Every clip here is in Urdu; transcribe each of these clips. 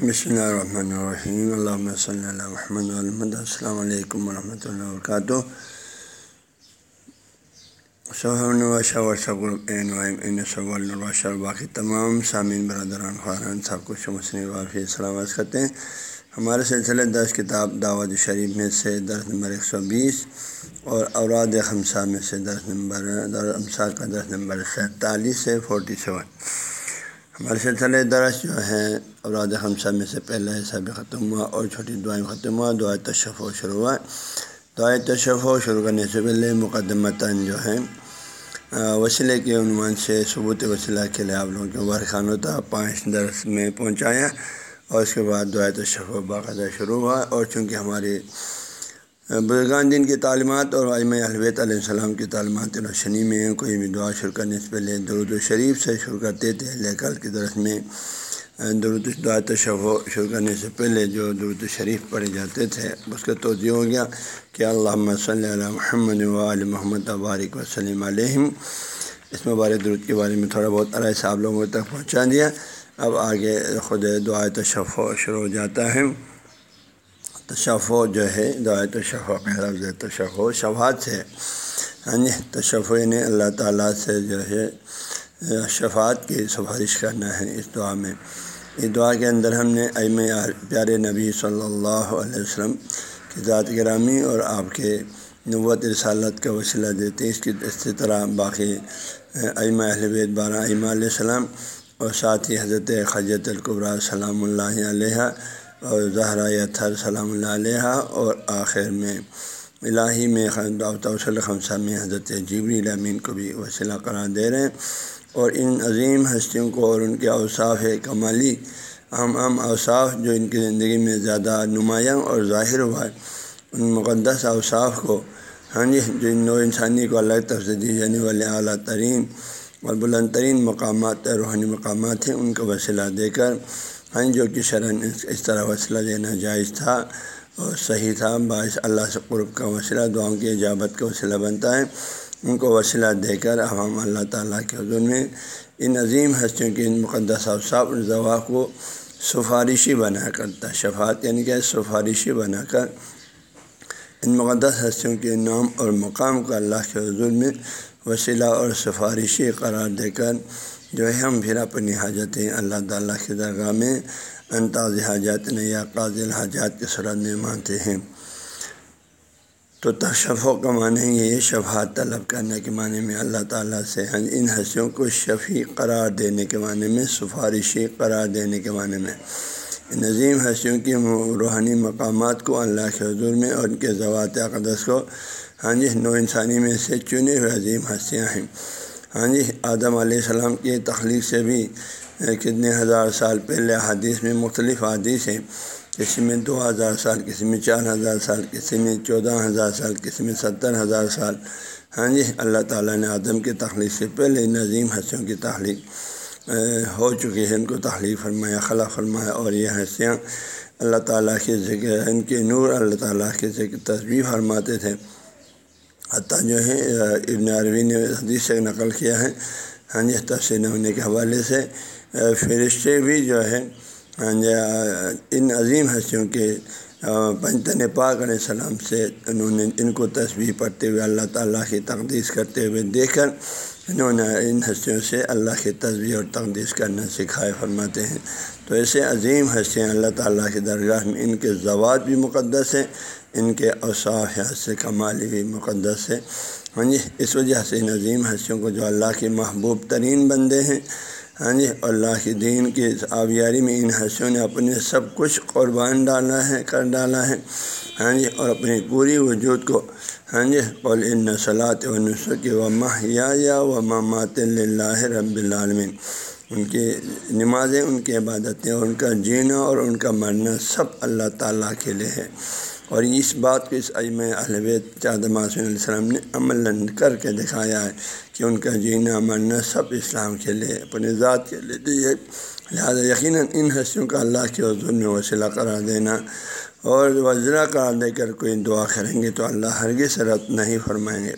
بسم اللہ الرحمن الرحیم اللہ صلی اللہ محمد الحمد السلام علیکم ورحمۃ اللہ وبرکاتہ صحیح باقی تمام سامعین برادران خاران صاحب کو شمسن وافی سلامت کرتے ہیں ہمارے سلسلے دس کتاب دعوت شریف میں سے درس نمبر ایک سو بیس اور اوراد خمسہ میں سے درس نمبر امسا کا درس نمبر سینتالیس سے فورٹی سیون ہمارے سلسلے درس جو ہے اوراد خمسہ میں سے پہلا حصہ بھی ختم ہوا اور چھوٹی دعائیں ختم ہوا۔ دعائیں تشف و شروع ہوا۔ دعائیں تشف و شروع کرنے سے پہلے مقدمتاً جو ہے وسیلے کے عنوان سے ثبوت وسیلہ کے لیے آپ لوگوں کے ورخانوں تھا پانچ درس میں پہنچایا اور اس کے بعد دعائیں تشف و باقاعدہ شروع ہوا۔ اور چونکہ ہماری بزرگان دین کی تعلیمات اور علم البیت علیہ السلام کی تعلیمات روشنی میں کوئی بھی دعا شروع کرنے سے پہلے درود الشریف سے شروع کرتے تھے لیکل کی درس میں درود دعا تشف شروع کرنے سے پہلے جو درود الشریف پڑھے جاتے تھے، اس کا توجہ ہو گیا کہ اللہ صلی اللہ محمد و محمد ابارک وسلم علیہم۔ اس مبارک درود کے بارے میں تھوڑا بہت عرائض صاحب لوگوں تک پہنچا دیا۔ اب آگے خود دعا تشف شروع ہو جاتا ہے۔ تشف جو ہے، دعائے تشف لفظ تشف شفات سے۔ ہاں جی تشف نے اللہ تعالیٰ سے جو ہے شفات کی سفارش کرنا ہے اس دعا میں۔ اس دعا کے اندر ہم نے ایم پیارے نبی صلی اللہ علیہ وسلم کی ذات گرامی اور آپ کے نوت رسالت کا وسیلہ دیتے اس کی اسی طرح باقی ائمہ اہل بیت، بارہ ائمہ علیہ السلام اور ساتھ ہی حضرت خجت القبرا سلام اللہ علیہ۔ اور زہرا تھر سلام اللہ علیہ اور آخر میں الہی میں خمسہ میں حضرت جبری امین کو بھی وسیلہ قرار دے رہے ہیں اور ان عظیم ہستیوں کو اور ان کے اوصاف کمالی عام عام اوصاف جو ان کی زندگی میں زیادہ نمایاں اور ظاہر ہوا ہے، ان مقدس اوصاف کو ہاں جی جو ان نو انسانی کو الگ طرف سے دی جانے والے اعلیٰ ترین اور بلند ترین مقامات روحانی مقامات ہیں، ان کا وسیلہ دے کر ہاں جو کہ شرن اس طرح وسیلہ دینا جائز تھا اور صحیح تھا۔ باعث اللہ سے قرب کا وسیلہ دعاؤں کی اجابت کا وسیلہ بنتا ہے۔ ان کو وسیلہ دے کر عوام اللہ تعالیٰ کے حضور میں ان عظیم ہستیوں کی ان مقدس اوصاف الضوا کو سفارشی بنا کرتا شفات یعنی کہ سفارشی بنا کر ان مقدس ہستیوں کے نام اور مقام کو اللہ کے حضور میں وسیلہ اور سفارشی قرار دے کر جو ہے ہم پھر اپنی حاجتیں اللہ تعالیٰ کے درگاہ میں انتاز حاجات نے یا قاضل حاجات کے صورت میں مانتے ہیں۔ تو تشفوں کا معنی یہ شفات طلب کرنے کے معنی میں اللہ تعالیٰ سے ان حسیوں کو شفیع قرار دینے کے معنی میں، سفارشی قرار دینے کے معنی میں۔ ان عظیم حسیوں کی روحانی مقامات کو اللہ کے حضور میں اور ان کے ضوات اقدس کو ہاں جی نو انسانی میں سے چنے ہوئے عظیم ہستیاں ہیں۔ ہاں جی آدم علیہ السلام کی تخلیق سے بھی کتنے ہزار سال پہلے حدیث میں مختلف حادث ہیں۔ کسی میں دو ہزار سال، کسی میں چار ہزار سال، کسی میں چودہ ہزار سال، کسی میں ستر ہزار سال۔ ہاں جی اللہ تعالیٰ نے آدم کی تخلیق سے پہلے نظیم ہنسیوں کی تخلیق ہو چکی ہے، ان کو تخلیق فرمایا، خلا فرمایا، اور یہ ہنسیاں اللہ تعالیٰ کے ذکر، ان کے نور اللہ تعالیٰ کے ذکر تصویر فرماتے تھے۔ حتیٰ جو ہے ابن عربی نے حدیث سے نقل کیا ہے۔ ہاں جی تفصیل ہونے کے حوالے سے فرشتے بھی جو ہے ان عظیم ہنسیوں کے پنجتن پاک علیہ السلام سے انہوں نے ان کو تصویر پڑھتے ہوئے اللہ تعالیٰ کی تقدیس کرتے ہوئے دیکھ کر، انہوں نے ان ہستیوں سے اللہ کی تصویر اور تقدیس کرنا سکھائے، فرماتے ہیں۔ تو ایسے عظیم ہستیاں اللہ تعالیٰ کی درگاہ میں ان کے زوات بھی مقدس ہیں۔ ان کے اوصاف سے کمالی بھی مقدس ہے۔ ہاں جی اس وجہ سے ان عظیم ہستیوں کو جو اللہ کے محبوب ترین بندے ہیں ہاں جی اللہ کے دین کی آبیاری میں ان ہنسیوں نے اپنے سب کچھ قربان ڈالا ہے، کر ڈالا ہے۔ ہاں جی اور اپنی پوری وجود کو ہاں جی قول ان نسلات و نسخ و ماہیا یا و مامات اللہ رب العالمین۔ ان کی نمازیں، ان کی عبادتیں، ان کا جینا اور ان کا مرنا سب اللہ تعالیٰ کے لیے ہے۔ اور اس بات کو اس علم البیت چاد معصوم علیہ السلام نے عمل کر کے دکھایا ہے کہ ان کا جینا مرنا سب اسلام کے لیے اپنے ذات کے لیے دیے لہٰذا یقیناً ان ہستیوں کا اللہ کے حضور میں وسیلہ قرار دینا اور وزرا قرار دے کر کوئی دعا کریں گے تو اللہ ہرگز رد نہیں فرمائیں گے۔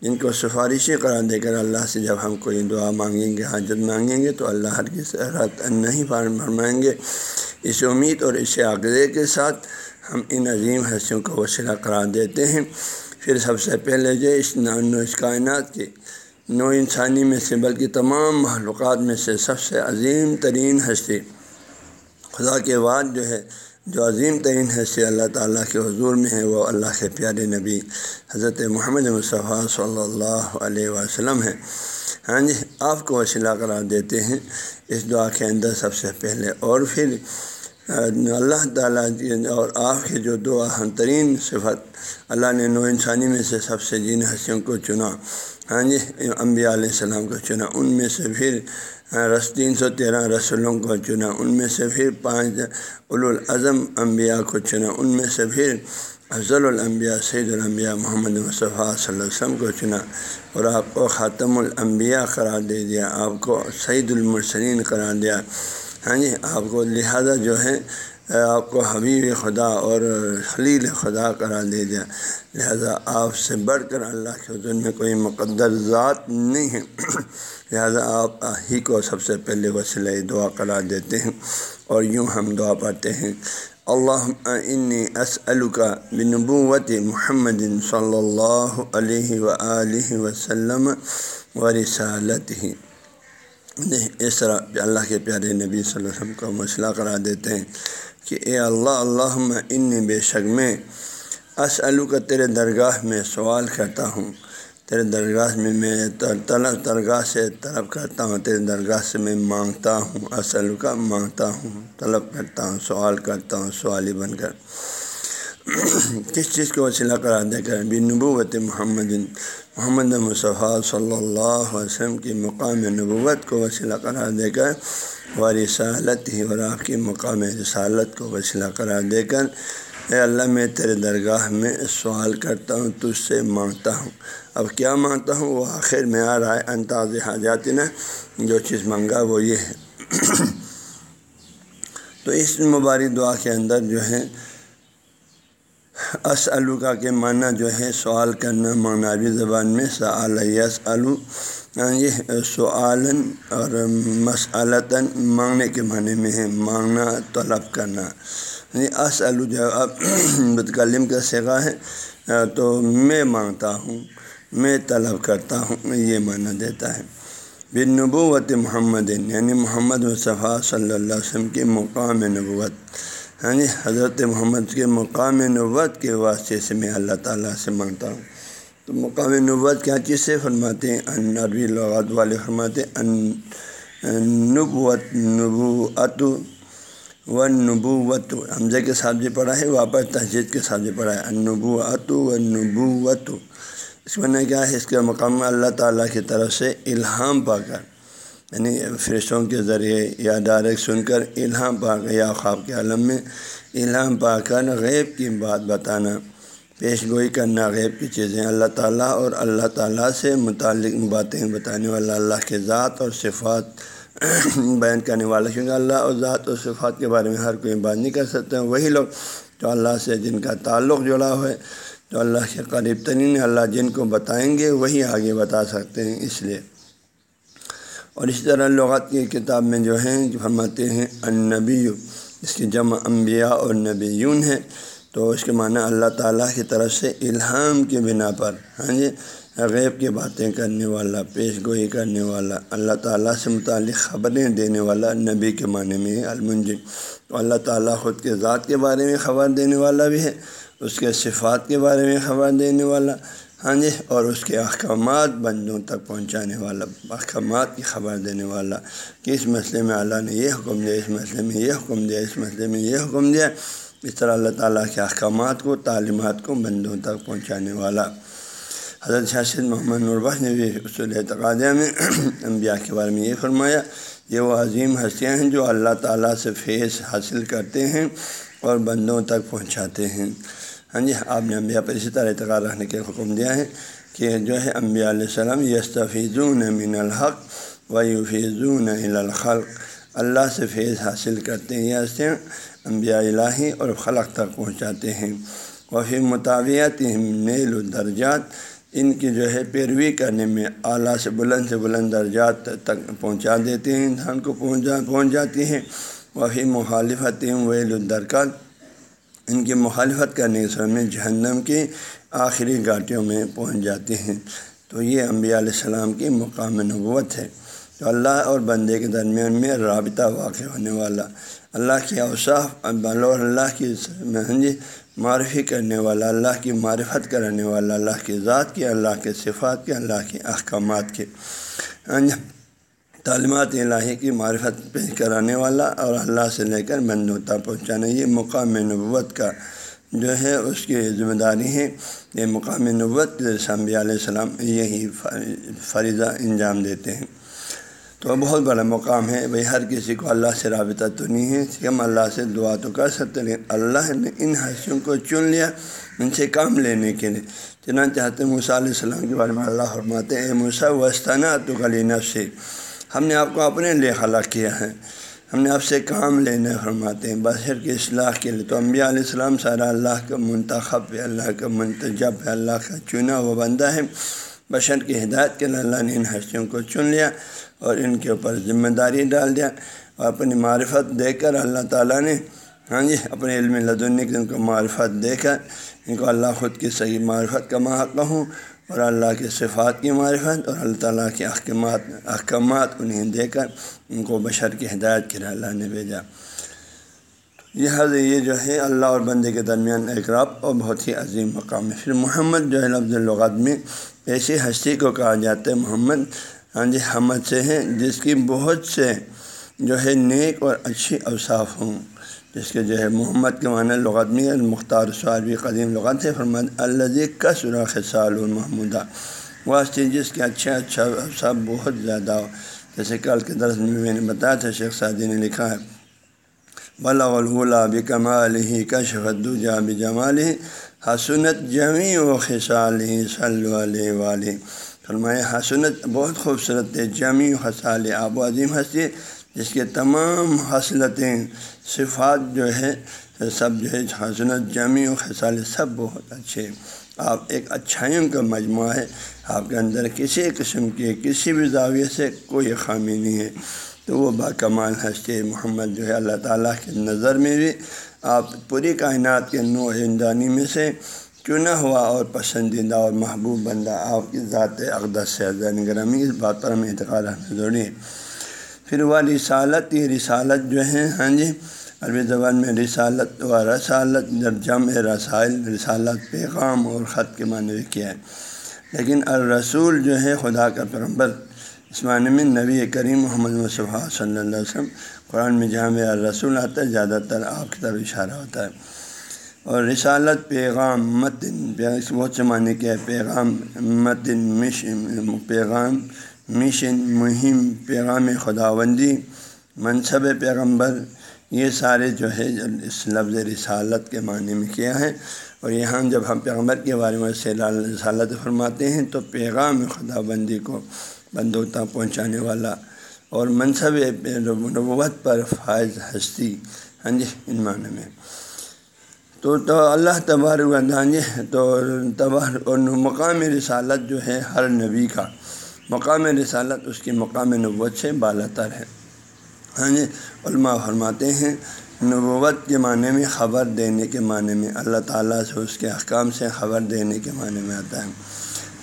جن کو سفارشی قرار دے کر اللہ سے جب ہم کوئی دعا مانگیں گے، حاجت مانگیں گے تو اللہ ہرگز رد نہیں فرمائیں گے۔ اس امید اور اس عقدے کے ساتھ ہم ان عظیم حسیوں کو وسیلہ قرار دیتے ہیں۔ پھر سب سے پہلے جو اس نانو اس کائنات کے نو انسانی میں سے بلکہ تمام معلومات میں سے سب سے عظیم ترین ہستی خدا کے بعد جو ہے، جو عظیم ترین حیثیت اللہ تعالیٰ کے حضور میں ہے، وہ اللہ کے پیارے نبی حضرت محمد مصطفیٰ صلی اللہ علیہ وسلم ہے ہاں جی آپ کو وسیلہ قرار دیتے ہیں۔ اس دعا کے اندر سب سے پہلے اور پھر اللہ تعالیٰ اور آپ کے جو دو اہم ترین صفت، اللہ نے نو انسانی میں سے سب سے جن ہنسیوں کو چنا۔ ہاں جی انبیاء علیہ السلام کو چنا، ان میں سے پھر رس، تین سو تیرہ رسولوں کو چنا، ان میں سے پھر پانچ الاظم انبیاء کو چنا، ان میں سے پھر افضل الانبیاء سعید الانبیاء محمد مصطفیٰ صلی اللہ علیہ وسلم کو چنا۔ اور آپ کو خاتم الانبیاء قرار دے دیا، آپ کو سعید المرسلین قرار دیا۔ ہاں جی آپ کو لہذا جو ہے، آپ کو حبیب خدا اور خلیل خدا قرار دے دیا۔ لہذا آپ سے بڑھ کر اللہ کے حضور میں کوئی مقدر ذات نہیں ہے۔ لہذا آپ ہی کو سب سے پہلے وسیلہ دعا قرار دیتے ہیں اور یوں ہم دعا پڑھتے ہیں۔ اللہ انی اسلکا بنبوت محمد صلی اللہ علیہ و وسلم و رسالت ہی اس طرح اللہ کے پیارے نبی صلی اللہ علیہ وسلم کو مسئلہ قرار دیتے ہیں کہ اے اللہ اللہ انی بے شک میں اسلو کا تیرے درگاہ میں سوال کرتا ہوں۔ تیرے درگاہ میں میں طلب درگاہ سے طلب کرتا ہوں، تیرے درگاہ سے میں مانگتا ہوں اصل کا مانگتا ہوں، طلب کرتا ہوں، سوال کرتا ہوں، سوالی بن کر۔ کس چیز کو وسیلہ قرار دے کر بھی نبوت محمد محمد مصطفیٰ صلی اللہ علیہ وسلم کی مقام نبوت کو وسیلہ قرار دے کر و رسالت ہی اور آپ کی مقام رسالت کو وسیلہ قرار دے کر اے اللہ میں تیرے درگاہ میں سوال کرتا ہوں، تجھ سے مانگتا ہوں۔ اب کیا مانگتا ہوں؟ وہ آخر میں آ رہا ہے انتاز حاجات نا جو چیز مانگا وہ یہ ہے۔ تو اس مبارک دعا کے اندر جو ہے اسلوکا کے معنی جو ہے سوال کرنا معنوی زبان میں یس الو یہ سعالن اور مسالتاً مانگنے کے معنی میں ہے مانگنا طلب کرنا۔ اسلو جو اب متکلم کا سگا ہے تو میں مانگتا ہوں، میں طلب کرتا ہوں، یہ معنی دیتا ہے۔ بن نبوت محمد یعنی محمد مصطفیٰ صلی اللہ علیہ وسلم کے مقام نبوت۔ ہاں جی حضرت محمد کے مقام نوت کے واسطے سے میں اللہ تعالیٰ سے مانگتا ہوں۔ تو مقام نوت کیا چیز سے؟ فرماتے ہیں، ان عربی لغات والے فرماتے ان نبوت نبوت و نبوت۔ حمزے کے ساتھ بھی پڑھا ہے، واپس تہذیب کے ساتھ بھی پڑھا ہے۔ ان نبوت و نبوت۔ اس میں کیا ہے؟ اس کا مقام اللہ تعالیٰ کی طرف سے الہام پا کر یعنی فرشتوں کے ذریعے یا ڈائریکٹ سن کر الہام پا کر یا خواب کے عالم میں الہام پا کر غیب کی بات بتانا، پیش گوئی کرنا غیب کی چیزیں۔ اللہ تعالیٰ اور اللہ تعالیٰ سے متعلق باتیں بتانے والا اللہ کے ذات اور صفات بیان کرنے والا، کیونکہ اللہ اور ذات اور صفات کے بارے میں ہر کوئی بات نہیں کر سکتے ہیں وہی لوگ جو اللہ سے جن کا تعلق جڑا ہوا ہے جو اللہ کے قریب ترین اللہ جن کو بتائیں گے وہی آگے بتا سکتے ہیں۔ اس لیے اور اسی طرح لغات کی کتاب میں جو ہیں فرماتے ہیں، النبی، اس کی جمع انبیاء اور نبیون ہے تو اس کے معنی اللہ تعالیٰ کی طرف سے الہام کی بنا پر ہاں جی غیب کی باتیں کرنے والا، پیش گوئی کرنے والا، اللہ تعالیٰ سے متعلق خبریں دینے والا، نبی کے معنی میں المنجم۔ تو اللہ تعالیٰ خود کے ذات کے بارے میں خبر دینے والا بھی ہے، اس کے صفات کے بارے میں خبر دینے والا۔ ہاں جی اور اس کے احکامات بندوں تک پہنچانے والا، احکامات کی خبر دینے والا، کہ اس مسئلے میں اللہ نے یہ حکم دیا، اس مسئلے میں یہ حکم دیا، اس مسئلے میں یہ حکم دیا، اس طرح اللہ تعالیٰ کے احکامات کو، تعلیمات کو بندوں تک پہنچانے والا۔ حضرت شاشد محمد نرباش نے بھی اصول اعتقادیہ میں انبیاء کے بارے میں یہ فرمایا، یہ وہ عظیم ہستیاں ہیں جو اللہ تعالیٰ سے فیض حاصل کرتے ہیں اور بندوں تک پہنچاتے ہیں۔ ہاں جی آپ نے انبیاء پر اسی طرح اعتقاد رکھنے کے حکم دیا ہے کہ جو ہے انبیاء علیہ السلام یستفیضون من الحق و یوفیضون الخلق۔ اللہ سے فیض حاصل کرتے ہیں یا انبیاء الہی اور خلق تک پہنچاتے ہیں۔ وفی مطابعت نیل الدرجات، ان کی جو ہے پیروی کرنے میں اعلیٰ سے بلند سے بلند درجات تک پہنچا دیتے ہیں، انسان کو پہنچا پہنچ جاتی ہیں۔ وہی مخالفت ویل الدرکات ان کی مخالفت کرنے کے سامنے جہنم کی آخری گاٹیوں میں پہنچ جاتے ہیں۔ تو یہ انبیاء علیہ السلام کی مقام نبوت ہے۔ تو اللہ اور بندے کے درمیان میں رابطہ واقع ہونے والا، اللہ کی اوصاف اور اللہ کی جی معرفی کرنے والا، اللہ کی معرفت کرانے والا، اللہ کی ذات کے، اللہ کے صفات کے، اللہ کے احکامات کے۔ تعلیمات الہی کی معرفت پیش کرانے والا اور اللہ سے لے کر بندوتا پہنچانا یہ مقام نبوت کا جو ہے اس کی ذمہ داری ہے۔ یہ مقام نبوت سمبی علیہ السلام یہی فریضہ انجام دیتے ہیں۔ تو بہت بڑا مقام ہے بھائی ہر کسی کو اللہ سے رابطہ تو نہیں ہے کہ ہم اللہ سے دعا تو کر سکتے لیکن اللہ نے ان حسیوں کو چن لیا ان سے کام لینے کے لیے۔ چنانچہ چاہتے موسیٰ علیہ السلام کے بارے میں اللہ فرماتے ہیں موسیٰ وسطانہ تو گلی سے ہم نے آپ کو اپنے لیے خلا کیا ہے۔ ہم نے آپ سے کام لینے فرماتے ہیں۔ بشر کی اصلاح کے لیے۔ تو انبیاء علیہ السلام سارا اللہ کا منتخب ہے، اللہ کا منتجب ہے، اللہ کا چنا ہوا بندہ ہے۔ بشر کی ہدایت کے لیے اللہ نے ان ہستیوں کو چن لیا اور ان کے اوپر ذمہ داری ڈال دیا۔ اور اپنی معرفت دے کر اللہ تعالیٰ نے ہاں جی اپنے علم لدنی کے ان کو معرفت دے کر ان کو اللہ خود کی صحیح معرفت کا محقہ ہوں اور اللہ کے صفات کی معرفت اور اللہ تعالیٰ کے احکامات احکامات انہیں دے کر ان کو بشر کی ہدایت کے اللہ نے بھیجا۔ یہ حض یہ جو ہے اللہ اور بندے کے درمیان ایک رب اور بہت ہی عظیم مقام ہے۔ پھر محمد جو ہے لفظ الغت میں ایسی ہستی کو کہا جاتا ہے، محمد ہاں جی حمد سے ہیں جس کی بہت سے جو ہے نیک اور اچھی اوصاف ہوں۔ جس کے جو ہے محمد کے معنی لغت میں المختار سعروی قدیم لغت ہے فرمد الزی کا سراخ سال المحمودہ وہ چیز جس کے اچھا اچھا سب بہت زیادہ ہو۔ جیسے کل کے درس میں میں نے بتایا تھا، شیخ سعدی نے لکھا ہے بلا بھی کمال ہی کشفد جا بھی جمال ہی حسنت جمی و خسال ہی صلی علیہ والے فرمایا، حسنت بہت خوبصورت ہے جمی و خسال آب و عظیم ہنسی جس کے تمام حاصلتیں، صفات جو ہے سب جو ہے حسنت جمی و خسال سب بہت اچھے آپ ایک اچھائیوں کا مجموعہ ہے۔ آپ کے اندر کسی قسم کے، کسی بھی زاویے سے کوئی خامی نہیں ہے۔ تو وہ با کمال ہنستے محمد جو ہے، اللہ تعالیٰ کی نظر میں بھی آپ پوری کائنات کے نو اندانی میں سے چنا ہوا اور پسندیدہ اور محبوب بندہ آپ کی ذات اقدس سے زین گرامی، اس بات پر ہمیں اعتقاد رکھنا ضروری ہے۔ پھر وہ رسالت، یہ رسالت جو ہے ہاں جی عربی زبان میں رسالت و رسالت جم رسائل، رسالت، پیغام اور خط کے معنی کیا ہے لیکن الرسول جو ہے، خدا کا پیغمبر، اس معنی میں نبی کریم محمد مصطفیٰ صلی اللہ علیہ وسلم، قرآن میں جہاں میں الرسول آتا ہے، زیادہ تر آپ کی طرف اشارہ ہوتا ہے۔ اور رسالت، پیغام، متن بہت سے معنی کیا ہے پیغام، متن، مش، پیغام مشن، مہم، پیغام خداوندی، منصب پیغمبر، یہ سارے جو ہے اس لفظ رسالت کے معنی میں کیا ہے اور یہاں جب ہم پیغمبر کے بارے میں سے رسالت فرماتے ہیں تو پیغام خدا بندی کو بندوں تک پہنچانے والا اور منصب نبوت پر فائز ہستی ہاں جی ان معنی میں۔ تو تو اللہ تبار ہاں جی تو تبار اور مقام رسالت جو ہے ہر نبی کا۔ مقام رسالت، اس کی مقام نبوت سے بالا تر ہے۔ ہاں جی علماء فرماتے ہیں، نبوت کے معنی میں خبر دینے کے معنی میں، اللہ تعالیٰ سے، اس کے احکام سے خبر دینے کے معنی میں آتا ہے۔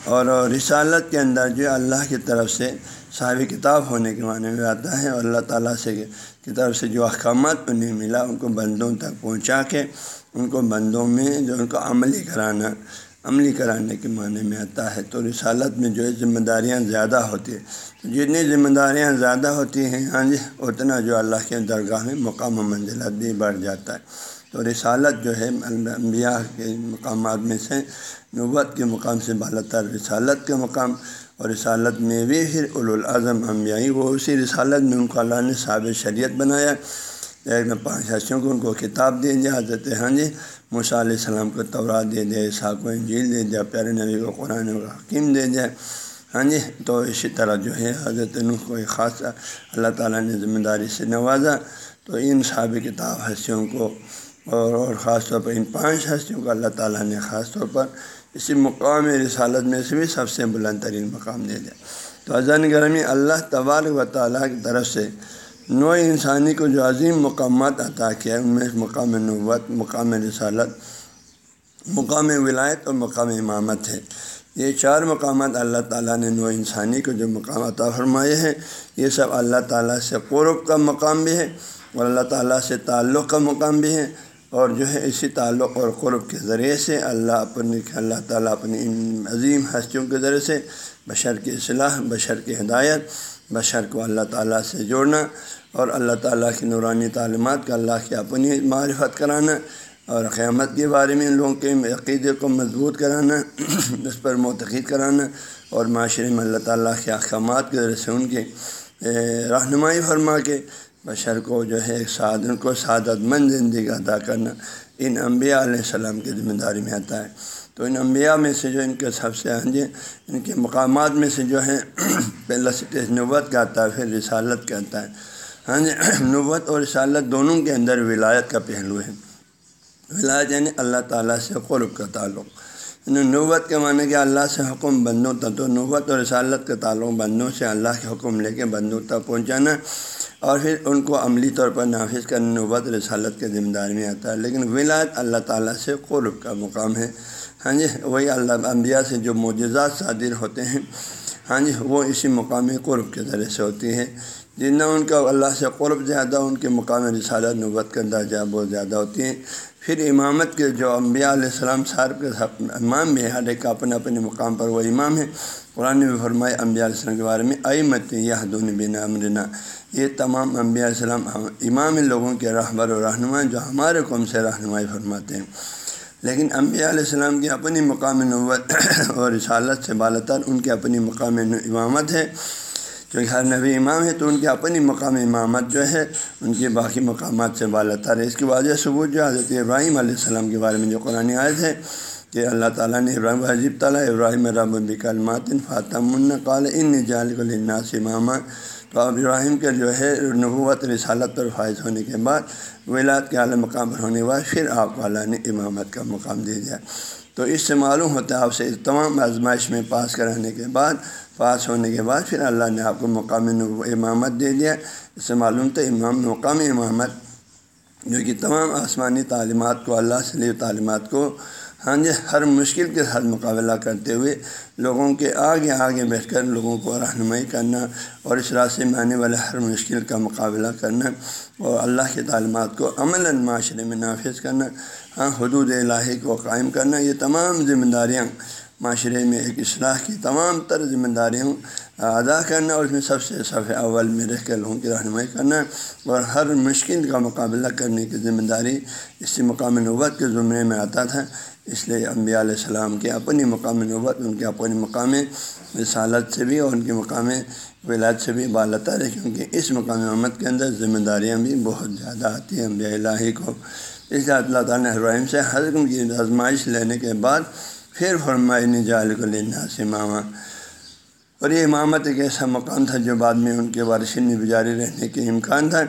اور رسالت کے اندر جو اللہ کی طرف سے صاحب کتاب ہونے کے معنی میں آتا ہے، اور اللہ تعالیٰ سے کی طرف سے جو احکامات انہیں ملا، ان کو بندوں تک پہنچا کے، ان کو بندوں میں جو ان کو عملی کرانا عملی کرانے کے معنی میں آتا ہے تو رسالت میں جو ہے ذمہ داریاں زیادہ ہوتی ہیں۔ جتنی ذمہ داریاں زیادہ ہوتی ہیں ہاں جی اتنا جو اللہ کے درگاہ میں مقام و منزلت بھی بڑھ جاتا ہے۔ تو رسالت جو ہے انبیاء کے مقامات میں سے نوبت کے مقام سے بالا تر رسالت کے مقام۔ اور رسالت میں بھی پھر الاظم انبیائی وہ اسی رسالت میں ان کو اللہ نے صابر شریعت بنایا۔ ایک نہ پانچ حصوں کو ان کو کتاب دے دیا، حضرت ہاں جی موسیٰ علیہ السلام کو تورا دے دے ساکو انجیل دے دیا پیارے نبی کو قرآن و حکیم دے دیا ہاں جی تو اسی طرح جو ہے حضرت نوح کو ایک خاص اللہ تعالیٰ نے ذمہ داری سے نوازا۔ تو ان صحابی کتاب ہستیوں کو اور اور خاص طور پر ان پانچ ہستیوں کو اللہ تعالیٰ نے خاص طور پر اسی مقام رسالت میں سے بھی سب سے بلند ترین مقام دے دیا۔ تو اذان گرمی اللہ تبارک و تعالیٰ کی طرف سے نو انسانی کو جو عظیم مقامات عطا کیا ان میں مقام نوت مقام رسالت، مقام ولایت اور مقام امامت ہے۔ یہ چار مقامات اللہ تعالیٰ نے نو انسانی کو جو مقام عطا فرمائے ہیں، یہ سب اللہ تعالیٰ سے قرب کا مقام بھی ہے اور اللہ تعالیٰ سے تعلق کا مقام بھی ہے۔ اور جو ہے، اسی تعلق اور قرب کے ذریعے سے اللہ اپنی، اللہ تعالیٰ اپنی ان عظیم ہستیوں کے ذریعے سے بشر کی اصلاح، بشر کی ہدایت بشر کو اللہ تعالیٰ سے جوڑنا اور اللہ تعالیٰ کی نورانی تعلیمات کا اللہ کی اپنی معرفت کرانا اور قیامت کے بارے میں ان لوگوں کے عقیدے کو مضبوط کرانا، اس پر متحد کرانا اور معاشرے میں اللہ تعالیٰ کے احکامات کے ذریعے سے ان کے رہنمائی فرما کے بشر کو جو ہے ایک سعد کو سعادت مند زندگی ادا کرنا ان انبیاء علیہ السلام کی ذمہ داری میں آتا ہے۔ تو ان انبیاء میں سے جو ان کے سب سے جی ان کے مقامات میں سے جو ہے پہلا سٹیج نوت کا آتا ہے، پھر رسالت کا آتا ہے۔ ہاں جی نوت اور رسالت دونوں کے اندر ولایت کا پہلو ہے۔ ولایت یعنی اللہ تعالیٰ سے قرب کا تعلق۔ نوت کے معنی کہ اللہ سے حکم بندوں تک، تو نوت اور رسالت کا تعلق بندوں سے اللہ کے حکم لے کے بندوں تک پہنچانا اور پھر ان کو عملی طور پر نافذ کرنا نوبت رسالت کے ذمہ داری میں آتا ہے۔ لیکن ولایت اللہ تعالیٰ سے قرب کا مقام ہے۔ ہاں جی وہی اللہ انبیاء سے جو معجزات صادر ہوتے ہیں ہاں جی وہ اسی مقام قرب کے ذریعے سے ہوتی ہے۔ جتنا ان کا اللہ سے قرب زیادہ، ان کے مقام رسالت نوبت کا درجہ بہت زیادہ ہوتی ہیں۔ پھر امامت کے جو انبیاء علیہ السلام صاحب کے امام بھی ہر ایک اپنے اپنے مقام پر وہ امام ہے قرآن میں فرمائے انبیاء علیہ السلام کے بارے میں امت یہ دون بن امرنا یہ تمام انبیاء علیہ السلام امام لوگوں کے رہبر و رہنما جو ہمارے قوم سے رہنمائی فرماتے ہیں۔ لیکن انبیاء علیہ السلام کی اپنی مقام نوت اور رسالت سے بالتر ان کی اپنی مقام امامت ہے۔ کیونکہ ہر نبی امام ہے تو ان کی اپنی مقام امامت جو ہے، ان کی باقی مقامات سے بالتر ہے۔ اس کی واضح ثبوت جو حضرت ابراہیم علیہ السلام کے بارے میں جو قرآن عائد ہے کہ اللہ تعالیٰ نے ابراہیم عجیب تعالیٰ ابراہیم رب البکلمات فاطم قال ان نجال الناس امامہ تو اب ابراہیم کے جو ہے نبوت، رسالت پر فائز ہونے کے بعد ولاد کے اعلیٰ مقام پر ہونے کے بعد پھر آپ کو نے امامت کا مقام دے دیا۔ تو اس سے معلوم ہوتا ہے آپ سے تمام آزمائش میں پاس کرانے کے بعد، پاس ہونے کے بعد پھر اللہ نے آپ کو مقام امامت دے دیا۔ اس سے معلوم تھا امام، مقام امامت، جو کہ تمام آسمانی تعلیمات کو، اللہ سے لیے تعلیمات کو ہاں جی ہر مشکل کے ساتھ مقابلہ کرتے ہوئے لوگوں کے آگے آگے بیٹھ کر لوگوں کو رہنمائی کرنا اور اس راستے میں آنے والے ہر مشکل کا مقابلہ کرنا اور اللہ کے تعلیمات کو عمل معاشرے میں نافذ کرنا ہاں حدود الہی کو قائم کرنا، یہ تمام ذمہ داریاں معاشرے میں ایک اصلاح کی تمام تر ذمہ داریوں ادا کرنا اور اس میں سب سے صفحہ اول میں رہ کر لوگوں کی رہنمائی کرنا اور ہر مشکل کا مقابلہ کرنے کی ذمہ داری اسی مقام نوبت کے زمرے میں آتا تھا۔ اس لیے انبیاء علیہ السلام کے اپنی مقام نوبت ان کے اپنے مقام رسالت سے بھی اور ان کے مقام ولاد سے بھی بالتا ہے کیونکہ اس مقام محمد کے اندر ذمہ داریاں بھی بہت زیادہ آتی ہیں انبیاء الہی کو۔ اس لیے اللہ تعالیٰ نے سے حضرت کی آزمائش لینے کے بعد پھر فرمائے نجال کو لینا سے ماما اور یہ امامت ایک ایسا مقام تھا جو بعد میں ان کے وارثین میں جاری رہنے کے امکان تھا۔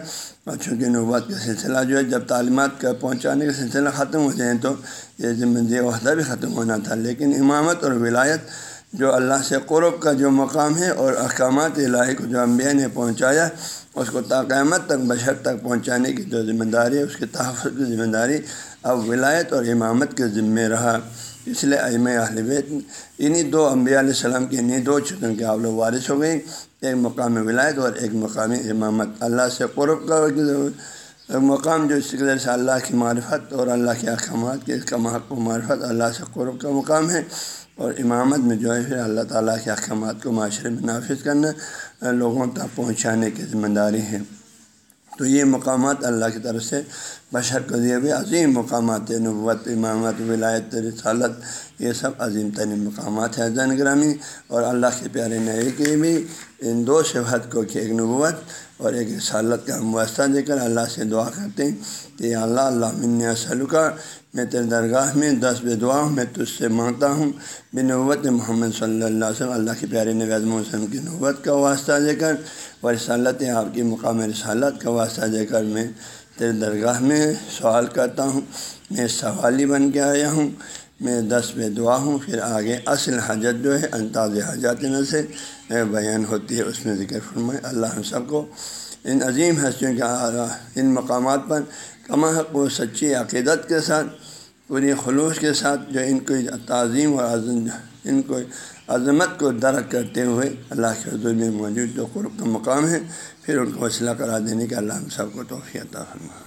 اور چونکہ نوبات کا سلسلہ جو ہے، جب تعلیمات کا پہنچانے کا سلسلہ ختم ہو جائیں تو یہ ذمہ عہدہ بھی ختم ہونا تھا۔ لیکن امامت اور ولایت جو اللہ سے قرب کا جو مقام ہے اور احکامات الہی کو جو انبیاء نے پہنچایا، اس کو تاقیامت تک، بشر تک پہنچانے کی جو ذمہ داری ہے، اس کے تحفظ کی ذمہ داری اب ولایت اور امامت کے ذمے رہا۔ اس لیے اہم اہل بیت انہیں دو انبیاء علیہ السلام کے انہیں دو چکن کے آپ لوگ وارث ہو گئے ایک مقام ولایت اور ایک مقامی امامت۔ اللہ سے قرب کا مقام جو اس قدر سے اللہ کی معرفت اور اللہ کے احکامات کے اس کا محق و معرفت اللہ سے قرب کا مقام ہے۔ اور امامت میں جو ہے پھر اللہ تعالیٰ کے احکامات کو معاشرے میں نافذ کرنا لوگوں تک پہنچانے کی ذمہ داری ہے۔ تو یہ مقامات اللہ کی طرف سے بشر کو دیے بھی عظیم مقامات نبوت، امامت، ولایت، رسالت، یہ سب عظیم ترین مقامات ہیں۔ زین گرامی اور اللہ کے پیارے نئے کے بھی ان دو شفت کو کہ ایک نبوت اور ایک رسالت کا واسطہ دے کر اللہ سے دعا کرتے ہیں کہ اللہ اللہ من سلوکا میں تیرے درگاہ میں دس بے دعا ہوں، میں تجھ سے مانگتا ہوں۔ بے نوت محمد صلی اللہ علیہ وسلم، اللہ کے پیارے نویز وسلم کی نوت کا واسطہ دے کر اور رسالت آپ کی مقام رسالت کا واسطہ دے کر میں تیرے درگاہ میں سوال کرتا ہوں، میں سوالی بن کے آیا ہوں۔ میں دس بے دعا ہوں، پھر آگے اصل حجت جو ہے، انتاز حجات سے بیان ہوتی ہے، اس میں ذکر فرمائے۔ اللہ ہم سب کو ان عظیم ہستیوں کے ان مقامات پر کما حق و سچی عقیدت کے ساتھ، پوری خلوص کے ساتھ جو ان کو تعظیم اور عظم، ان کو عظمت کو درک کرتے ہوئے اللہ کے حضور میں موجود جو قرب کا مقام ہے، پھر ان کو وسیلہ کرا دینے کے اللہ ہم سب کو توفیع عطا فرما